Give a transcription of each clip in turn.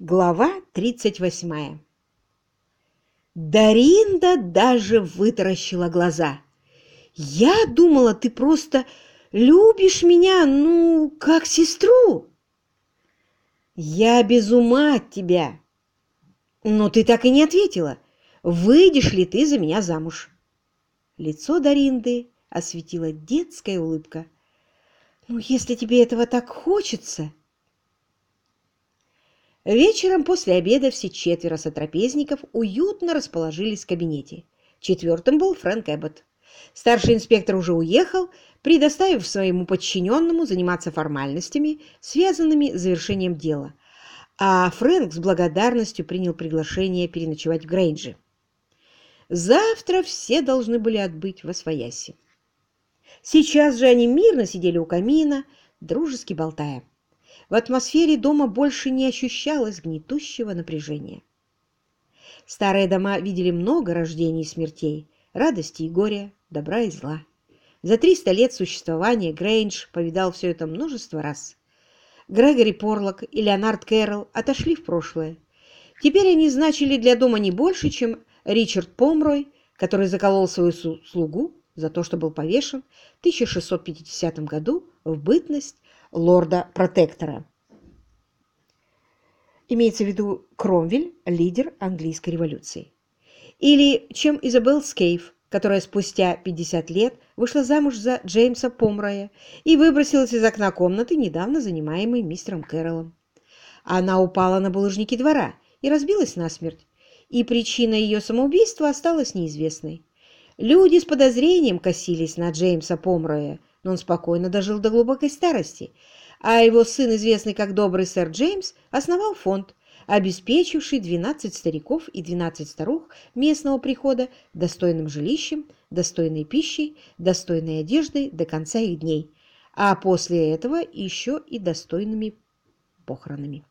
Глава 38 Даринда даже вытаращила глаза. «Я думала, ты просто любишь меня, ну, как сестру!» «Я без ума от тебя!» «Но ты так и не ответила. Выйдешь ли ты за меня замуж?» Лицо Даринды осветила детская улыбка. «Ну, если тебе этого так хочется...» Вечером после обеда все четверо сотрапезников уютно расположились в кабинете. Четвертым был Фрэнк Эббот. Старший инспектор уже уехал, предоставив своему подчиненному заниматься формальностями, связанными с завершением дела, а Фрэнк с благодарностью принял приглашение переночевать в Грейнджи. Завтра все должны были отбыть во Свояси. Сейчас же они мирно сидели у камина, дружески болтая. В атмосфере дома больше не ощущалось гнетущего напряжения. Старые дома видели много рождений и смертей, радости и горя, добра и зла. За 300 лет существования Грейндж повидал все это множество раз. Грегори Порлок и Леонард Кэрролл отошли в прошлое. Теперь они значили для дома не больше, чем Ричард Помрой, который заколол свою слугу за то, что был повешен в 1650 году в бытность лорда-протектора. Имеется в виду Кромвель, лидер английской революции. Или чем Изабелл Скейф, которая спустя 50 лет вышла замуж за Джеймса Помроя и выбросилась из окна комнаты, недавно занимаемой мистером Кэрроллом. Она упала на булыжники двора и разбилась насмерть, и причина ее самоубийства осталась неизвестной. Люди с подозрением косились на Джеймса Помроя, но он спокойно дожил до глубокой старости, а его сын, известный как добрый сэр Джеймс, основал фонд, обеспечивший 12 стариков и 12 старух местного прихода достойным жилищем, достойной пищей, достойной одеждой до конца их дней, а после этого еще и достойными похоронами.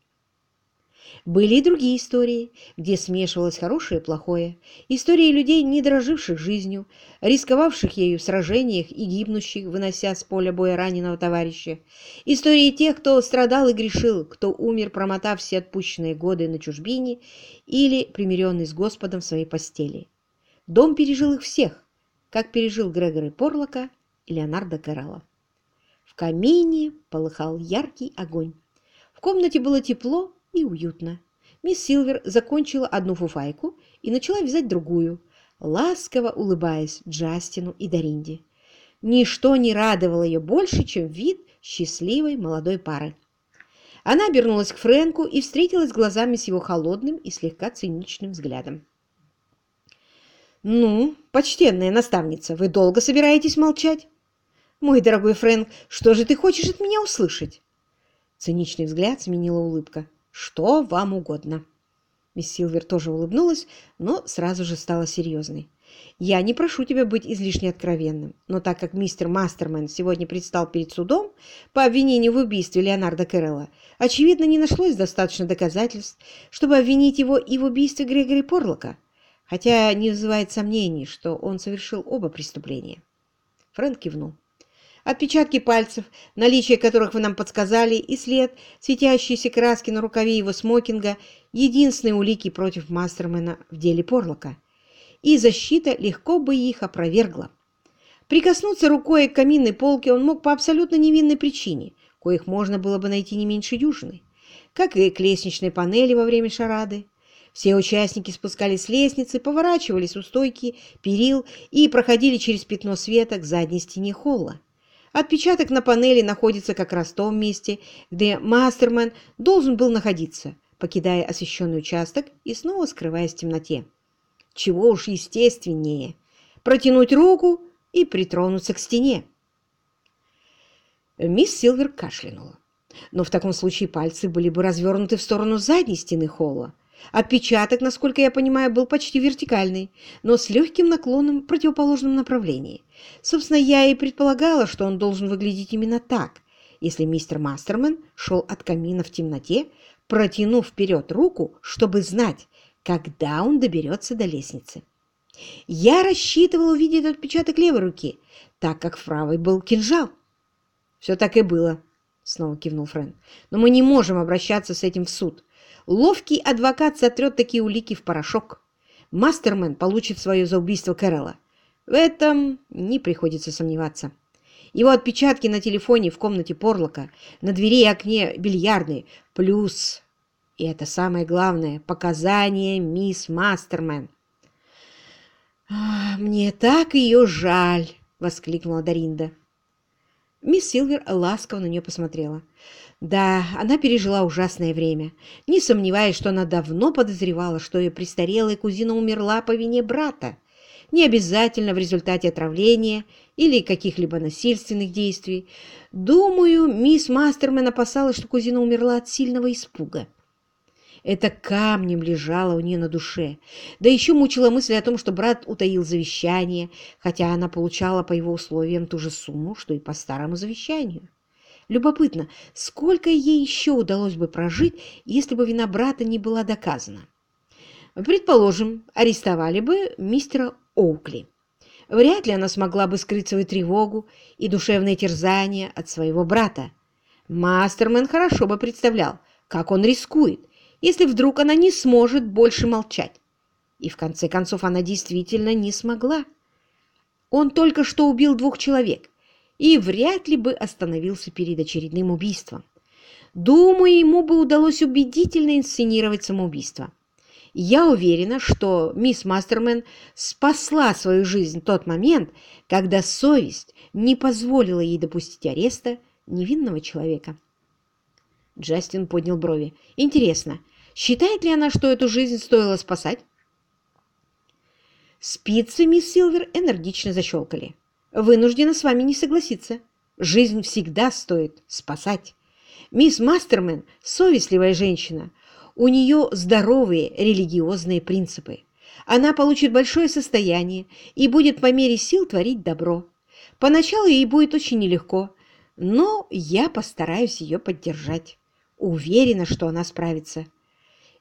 Были и другие истории, где смешивалось хорошее и плохое. Истории людей, не дроживших жизнью, рисковавших ею в сражениях и гибнущих, вынося с поля боя раненого товарища. Истории тех, кто страдал и грешил, кто умер, промотав все отпущенные годы на чужбине или примиренный с Господом в своей постели. Дом пережил их всех, как пережил Грегори Порлока и Леонардо Карала. В камине полыхал яркий огонь. В комнате было тепло и уютно. Мисс Силвер закончила одну фуфайку и начала вязать другую, ласково улыбаясь Джастину и Даринде. Ничто не радовало ее больше, чем вид счастливой молодой пары. Она обернулась к Фрэнку и встретилась глазами с его холодным и слегка циничным взглядом. «Ну, почтенная наставница, вы долго собираетесь молчать?» «Мой дорогой Фрэнк, что же ты хочешь от меня услышать?» Циничный взгляд сменила улыбка. Что вам угодно. Мисс Силвер тоже улыбнулась, но сразу же стала серьезной. «Я не прошу тебя быть излишне откровенным, но так как мистер Мастермен сегодня предстал перед судом по обвинению в убийстве Леонарда Кэрролла, очевидно, не нашлось достаточно доказательств, чтобы обвинить его и в убийстве Грегори Порлока, хотя не вызывает сомнений, что он совершил оба преступления». Фрэнк кивнул. Отпечатки пальцев, наличие которых вы нам подсказали, и след, светящиеся краски на рукаве его смокинга — единственные улики против Мастермена в деле Порлока. И защита легко бы их опровергла. Прикоснуться рукой к каминной полке он мог по абсолютно невинной причине, коих можно было бы найти не меньше дюжины, как и к лестничной панели во время шарады. Все участники спускались с лестницы, поворачивались у стойки, перил и проходили через пятно света к задней стене холла. Отпечаток на панели находится как раз в том месте, где Мастермен должен был находиться, покидая освещенный участок и снова скрываясь в темноте. Чего уж естественнее протянуть руку и притронуться к стене. Мисс Силвер кашлянула. Но в таком случае пальцы были бы развернуты в сторону задней стены холла, Отпечаток, насколько я понимаю, был почти вертикальный, но с легким наклоном в противоположном направлении. Собственно, я и предполагала, что он должен выглядеть именно так, если мистер Мастерман шел от камина в темноте, протянув вперед руку, чтобы знать, когда он доберется до лестницы. Я рассчитывала увидеть отпечаток левой руки, так как в правой был кинжал. «Все так и было», — снова кивнул Фрэн. «Но мы не можем обращаться с этим в суд. Ловкий адвокат сотрет такие улики в порошок. Мастермен получит свое за убийство Кэрола. В этом не приходится сомневаться. Его отпечатки на телефоне в комнате Порлока, на двери и окне бильярдной, плюс, и это самое главное, показания мисс Мастермен. «Мне так ее жаль!» — воскликнула Даринда. Мисс Силвер ласково на нее посмотрела. Да, она пережила ужасное время, не сомневаясь, что она давно подозревала, что ее престарелая кузина умерла по вине брата, не обязательно в результате отравления или каких-либо насильственных действий. Думаю, мисс Мастермен опасалась, что кузина умерла от сильного испуга. Это камнем лежало у нее на душе. Да еще мучила мысль о том, что брат утаил завещание, хотя она получала по его условиям ту же сумму, что и по старому завещанию. Любопытно, сколько ей еще удалось бы прожить, если бы вина брата не была доказана. Предположим, арестовали бы мистера Оукли. Вряд ли она смогла бы скрыть свою тревогу и душевное терзание от своего брата. Мастермен хорошо бы представлял, как он рискует, если вдруг она не сможет больше молчать. И в конце концов она действительно не смогла. Он только что убил двух человек и вряд ли бы остановился перед очередным убийством. Думаю, ему бы удалось убедительно инсценировать самоубийство. Я уверена, что мисс Мастермен спасла свою жизнь в тот момент, когда совесть не позволила ей допустить ареста невинного человека. Джастин поднял брови. «Интересно, считает ли она, что эту жизнь стоило спасать?» Спицы мисс Силвер энергично защелкали. «Вынуждена с вами не согласиться. Жизнь всегда стоит спасать. Мисс Мастермен – совестливая женщина. У нее здоровые религиозные принципы. Она получит большое состояние и будет по мере сил творить добро. Поначалу ей будет очень нелегко, но я постараюсь ее поддержать. Уверена, что она справится.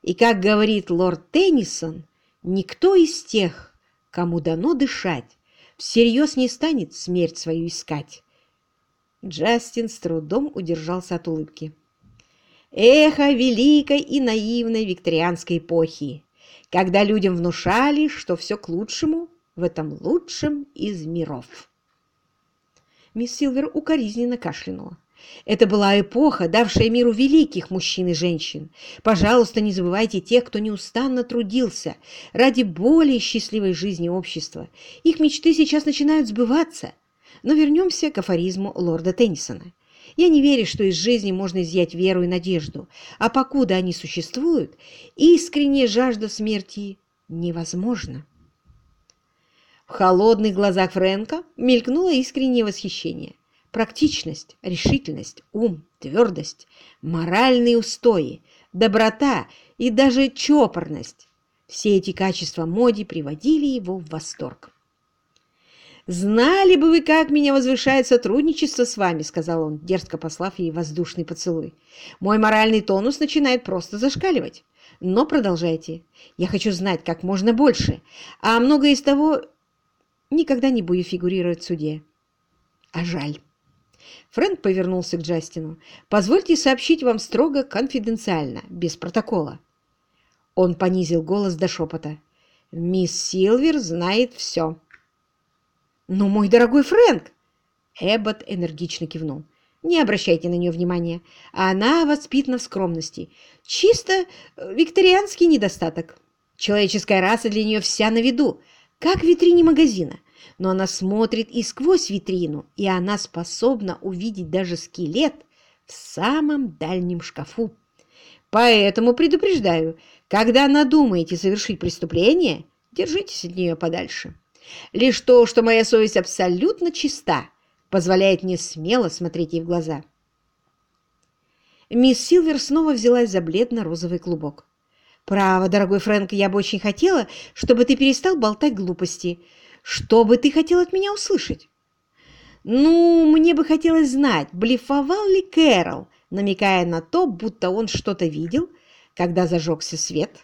И, как говорит лорд Теннисон, никто из тех, кому дано дышать, всерьез не станет смерть свою искать. Джастин с трудом удержался от улыбки. Эхо великой и наивной викторианской эпохи, когда людям внушали, что все к лучшему в этом лучшем из миров. Мисс Силвер укоризненно кашлянула. Это была эпоха, давшая миру великих мужчин и женщин. Пожалуйста, не забывайте тех, кто неустанно трудился ради более счастливой жизни общества. Их мечты сейчас начинают сбываться. Но вернемся к афоризму лорда Теннисона. Я не верю, что из жизни можно изъять веру и надежду, а покуда они существуют, искренняя жажда смерти невозможна. В холодных глазах Фрэнка мелькнуло искреннее восхищение – практичность, решительность, ум, твердость, моральные устои, доброта и даже чопорность. Все эти качества Моди приводили его в восторг. «Знали бы вы, как меня возвышает сотрудничество с вами», — сказал он, дерзко послав ей воздушный поцелуй. «Мой моральный тонус начинает просто зашкаливать. Но продолжайте. Я хочу знать как можно больше, а многое из того никогда не будет фигурировать в суде. А жаль». Фрэнк повернулся к Джастину. «Позвольте сообщить вам строго конфиденциально, без протокола». Он понизил голос до шепота. «Мисс Силвер знает все». «Но мой дорогой Фрэнк!» Эббот энергично кивнул. «Не обращайте на нее внимания. Она воспитана в скромности. Чисто э, викторианский недостаток. Человеческая раса для нее вся на виду, как в витрине магазина но она смотрит и сквозь витрину, и она способна увидеть даже скелет в самом дальнем шкафу. Поэтому предупреждаю, когда надумаете совершить преступление, держитесь от нее подальше. Лишь то, что моя совесть абсолютно чиста, позволяет мне смело смотреть ей в глаза. Мисс Силвер снова взялась за бледно-розовый клубок. «Право, дорогой Фрэнк, я бы очень хотела, чтобы ты перестал болтать глупости. Что бы ты хотел от меня услышать? Ну, мне бы хотелось знать, блефовал ли Кэрол, намекая на то, будто он что-то видел, когда зажегся свет.